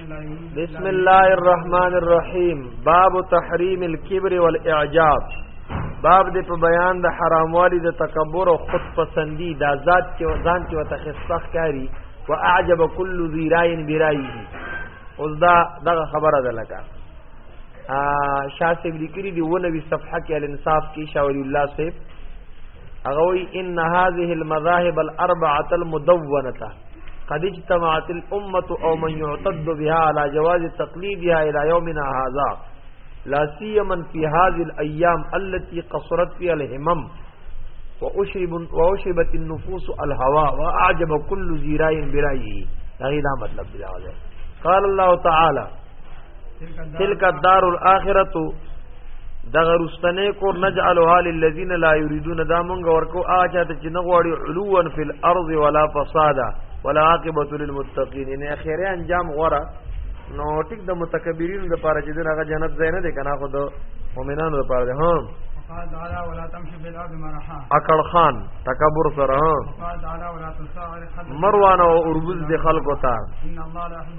بسم الله الرحمن الرحیم باب تحریم الكبر والاعجاب باب دې په بیان د حراموالي د تکبر او خود پسندي دا ذات کې ځان کې وته خصخ کاری واعجب كل ذی رای برایه اوس دا دغه خبره ده لکه شاه صاحب لیکلي دی 19 صفحه کې الانصاف کې شاول الله صاحب هغه وی ان هذه المذاهب الاربعه المدونه قد اجتمعت الامه او من يعتد بها على جواز تقليدها الى يومنا هذا لا سيما في هذه الايام التي قصرت فيها الهمم واشبت النفوس الهوا واعجب كل زیرای برایه دغه دا مطلب دی قال الله تعالی تلک الدار الاخرۃ دغه رستنه کور نجعلها للذین لا یریدون دا مونږ ورکو اچا ته چې نه غواړي علوا فی الارض ولا فسادا ولا عاقبۃ للمتقین ان اخیره انجام غره نو ټیک د متکبرین د پاره چې دغه جنت ځای نه دی کنه خو د مؤمنانو د پاره ده ها وقال تعالى ولا تمشي في الارض مرحا اکل خان تکبر سره وقال تعالى ولا تساعد مروان او اربز د خلقو ته ان الله لا يحب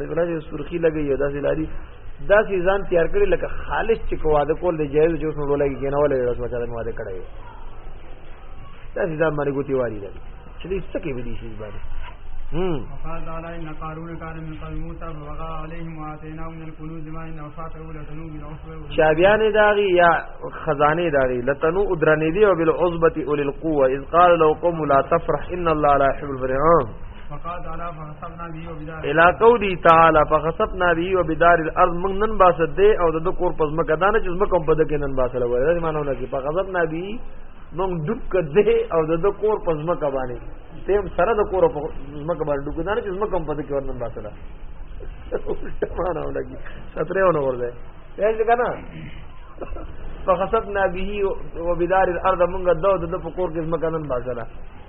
رجلا چې سرخی لګي یا داسې لاري داسې ځان تیار کړي لکه خالص چې کو واده کول د جایز جوړ نو لګي کنه ولې رس بچا د واده کړي داسې ځان باندې ګوتی واري ده چې دې څه کې ودی شي باندې هم وقال تعالى ان قارون كان من قوم موسى فبغى عليهم واتيناه من الكنوز ما ان وفاته لتنو بالعصبه شابيان داغي يا خزانه داغي لتنو ادرني دي وبالعصبه اولي القوه اذ قال لو قوم لا تفرح ان الله لا يحب الفرحان وقال تعالى علاقو دی تعالی فخسفنا به وبدار الارض من نن باس دې او د کور پس مکه دانه چې مکه په دکې نن باس لوي دا معنی نه چې فخسفنا به من دک دې او د کور پس مکه باندې تیم سره د کور پس مکه باندې دک دانه چې مکه په دکې نن باس لوي معنی نه لګي ستره ونه ورده یې څنګه نه فخسفنا به وبدار الارض من دو د کور کې مکه نن باس لوي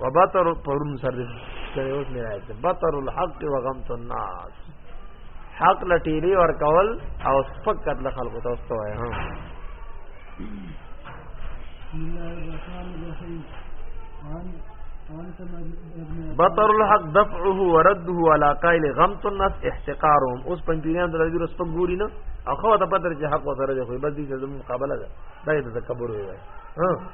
وبطر پرون سر دې کړي اوس نه راځي بطر الحق وغمت الناس حق لټيري ور کول او فقط له خلکو ته واستوي ها بسم الله الرحمن الرحيم عن بطر الحق دفعه ورده على قائل غمت الناس احتقارهم اوس پنځینان د دې رسپ ګوري نه اخو ته پدر چې حق وسره دی خو بس دې زموږ مقابله ده دا د تکبر وي ها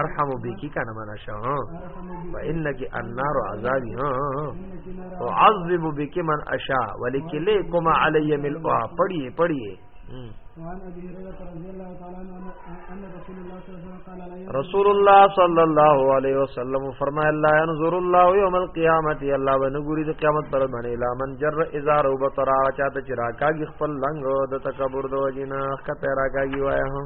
ارحم بکی کا نہ مانا شاہ انک النار عذابی ہاں اعذب بک من اشاء ولکلیکم علی مل پڑھیے پڑھیے وعن ابي هريره رضي الله تعالى عنه ان رسول الله صلى الله عليه وسلم قال عليه رسول الله صلى الله عليه وسلم فرمى الله ينظر الله يوم القيامه الله ونغوري د قیامت پر باندې لامن جر ازار وبطرا چاته چراکاږي خپل لنګ د تکبر د وجه نه خطه راکاږي وایا هو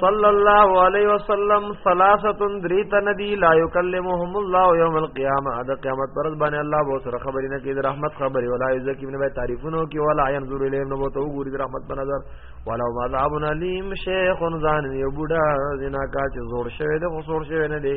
صلی الله علیه وسلم ثلاثه دریت ندی لا یکلمهم الله یوم القیامه د قیامت پر باندې الله به سره خبرې نه کوي د رحمت خبرې ولا یزکی نه به تعریفونو کې ولا ينظر الیهم نو ته وګوري د رحمت په نظر ولا عذاب الیم شیخ ځان یو بوډا زنا کا چې زور شوی د خسور شوی نه دی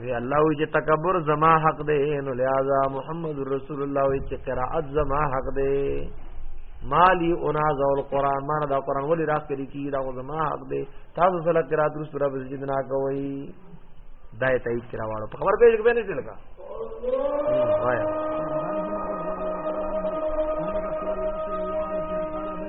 وی الله وی چې تکبر زما حق دی نو لہذا محمد رسول الله وی چې قرائت زما حق دی مالی اناز القران مان دا قران ولی راخ کړي کی دا زما حق دی تاسو سره قرائت رسول الله بسجد نه کوي دا ته یې کراواړو په خبر پیژ کې نه څه لگا وایا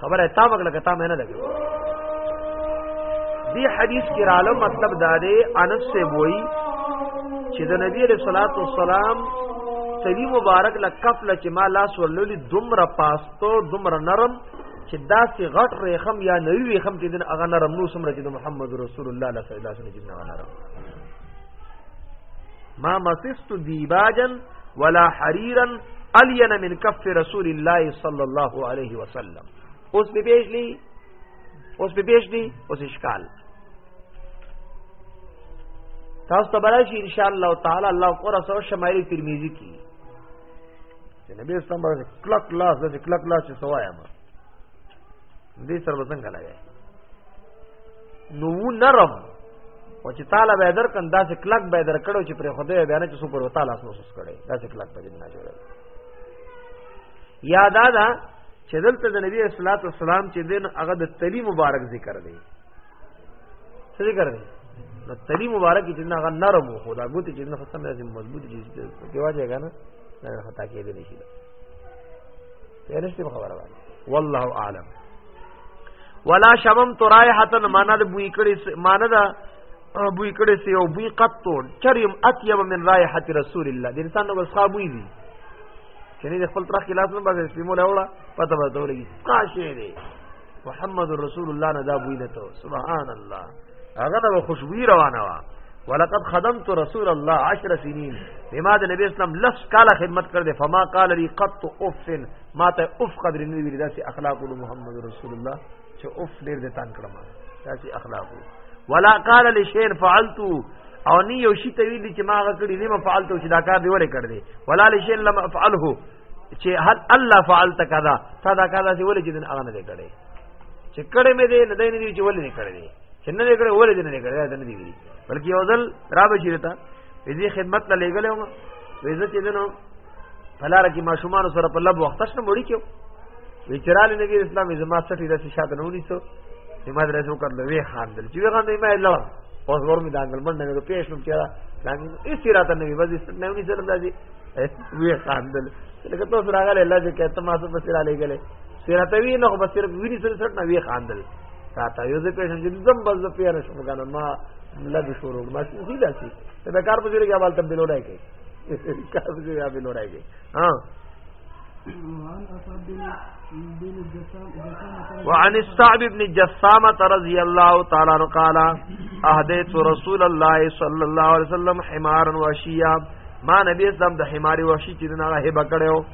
خبره تا وکړه کته مې نه لګو دی حدیث کې رالو مطلب دا دی انس سے وای چې د نبی علیہ الصلوۃ والسلام سری مبارک لا کفل چې ما لاس ورلولې دومره پاستو دومره نرم چې داسې غټ ریخم یا نوی ریخم کې دین هغه نرم نو سمره چې د محمد رسول الله صلی الله علیه وسلم کې نرم ما مسست دیباجا ولا حریرا الین من کف رسول الله صلی الله علیه وسلم اوس به پیش لی اوس به پیش لی اوس اشکال تاسو ته براشي ان شاء الله تعالی الله قرآن سره شمایلی ترمذی کی نبی اسلام باندې کلک لاس د کلک لاس څه وایم دې سره به څنګه لګي نو و نرم او چې تعالی به در کن داسې کلک به در کړو چې پر خدای به نه چې سو پر تعالی اسمو سوس کړي داسې کلک به نه جوړ یا دا دا چې دلته د نبی صلی الله علیه وسلم چې دین هغه د تلی مبارک ذکر دی څه ذکر دی نو تلی مبارک چې نه هغه نرم وو خدا ګوتې چې نه خصم لازم مضبوط دي چې واجه کنه نه خطا کېدلی شي دا رښتیا خبره وایي والله اعلم ولا شمم تو رائحه معنا د بوی کړي معنا د بوی کړي سی او بوی قطو چریم اطیب من رائحه رسول الله د انسان نو بس خابوی دي چې نه خپل تر خلاف نه بس سپیمو لاوړه پته به تولګي قاشه دی محمد رسول الله نه دا بوی نه تو سبحان الله هغه د خوشبوئی روانه وا ولقد خدمت رسول الله 10 سنين بما د نبی اسلام لس کاله خدمت کړ دې فما قال لي قط اوفن ما ته اوف قدر نه ویل داسې اخلاق ول محمد رسول الله چې اوف ډېر د تان کړم داسې اخلاق ول ولا قال لشيء فعلت او ني یو شي ته ویل چې ما غکړې دې ما فعلت چې دا کار دی ولې کړ دې ولا لشيء لم افعله چې هل الله فعلت کذا تا دا کار داسې ولې چې دن اغه نه دې کړې چې کړې مې دې نه دې نه دې چې ولې نه کړې دې چې نه دې کړې ولې دې نه کړې دا نه دې بلکې یو ځل را بشیرتا دې خدمت لا لګلې وې زه چې دنو پلار کې ماشومان سره په لب وخت شنه مړی کېو وچرال نبی اسلام زما سټی داسې شاته نه ونیسو چې ما درې څو کړل وی خاندل چې هغه نه ما لړ اوس ور می دانګل من نه پیښ نو چیرې دانګل اس راته نبی وځي نه ونی سره داسې وی خاندل لکه تاسو راغله الله دې کته ما سره بسره علی ګله سیرته وی نو بس صرف وی سره سره نه وی خاندل راته یو ځکه چې زم بس پیانه شو کنه ما لږ شروع ما شو دي داسې ته کار په جوړه کې اول تبدیل وړای کې کافي یا به لورایږي ها وعن الصعب بن جسامة رضي الله تعالى عنه قال اهديت رسول الله صلى الله عليه وسلم حمارا وشيا ما نبی اسلام د حمار وشي چې نه هبه کړو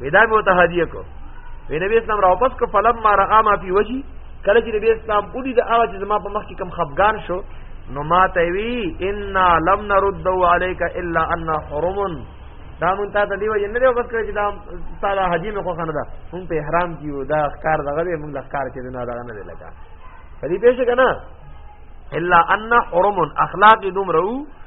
ودا به ته هدیه کو وی نبی اسلام را واپس کو فلم ما را ما فی وجی کله چې نبی اسلام اولی د هغه چې زما په مخ کې کم خفغان شو نو ما ته وی ان لم نرد علیک الا ان حرم دا مون ته دی وجه نه دی واپس کړی چې دا تعالی حجی مې خو خنه ده مون په احرام کې یو دا ښکار دغه به مون لخکار کې نه دا نه دی لګا کدی پېښه کنه الا ان حرم اخلاق دوم رو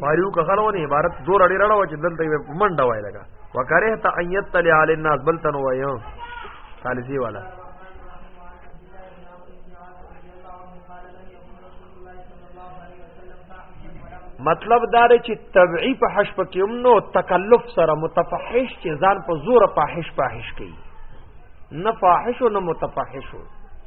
فاریو که غلونه عبارت زور اړې راړو چې دلته منډه وای لګا وکره ته ایت تل علی الناس بل تن وایو کالجی والا مطلب دا دی چې طبعی په حش پکې هم نو تکلف سره متفحش چې ځان په زور په حش په حش کوي نه فاحش او نه متفحش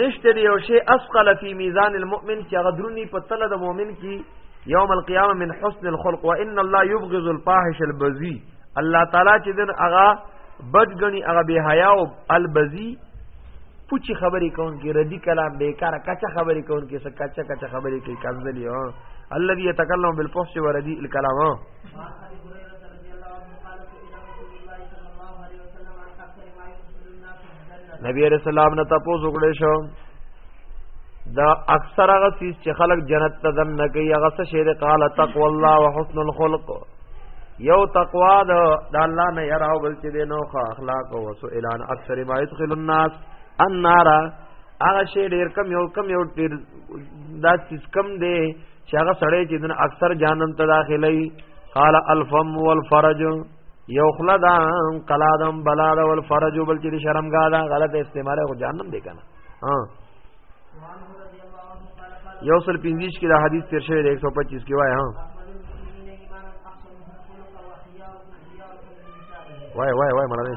نشته دی یو شی اسقل فی میزان المؤمن چې هغه درونی په تله د مؤمن کې یوم القیامه من حسن الخلق وان الله یبغض الفاحش البذی الله تعالی چې دن هغه بدګنی هغه به حیا او البذی پوچی خبرې کون کې ردی کلام بیکار کچا خبرې کون کې څه کچا کچا خبرې کوي کمزلی ها الذي يتكلم بالفحش وردي الكلام نبی رسول الله نه تاسو وګړې شو دا اکثر هغه چیز چې خلک جنت ته دن نه کوي هغه څه شی دی قال تقوا الله وحسن الخلق یو تقوا د الله نه یرا او بل چې دی نو اخلاق او وسو اعلان اکثر ما يدخل الناس النار هغه شی ډیر کم یو کم یو ډیر دا چیز کم دی چې هغه سړی چې دن اکثر جانم ته داخلي قال الفم والفرج یو خلا دا کلا دم بلا دا ول فرج بل چې شرمګا دا غلط استعمال او جهنم دی کنه ها یو سل پنځیش کې دا حدیث تیر شوی دی 125 کې وای ها وای وای وای مړ دی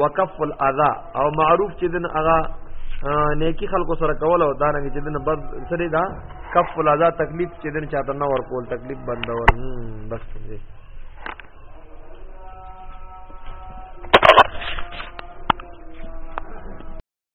وکف الاذا او معروف چې دن اغا نیکی خلکو سره کول او دا نه چې دن بد سره دا کف الاذا تکلیف چې دن چاته نه ور کول تکلیف بندول بس دې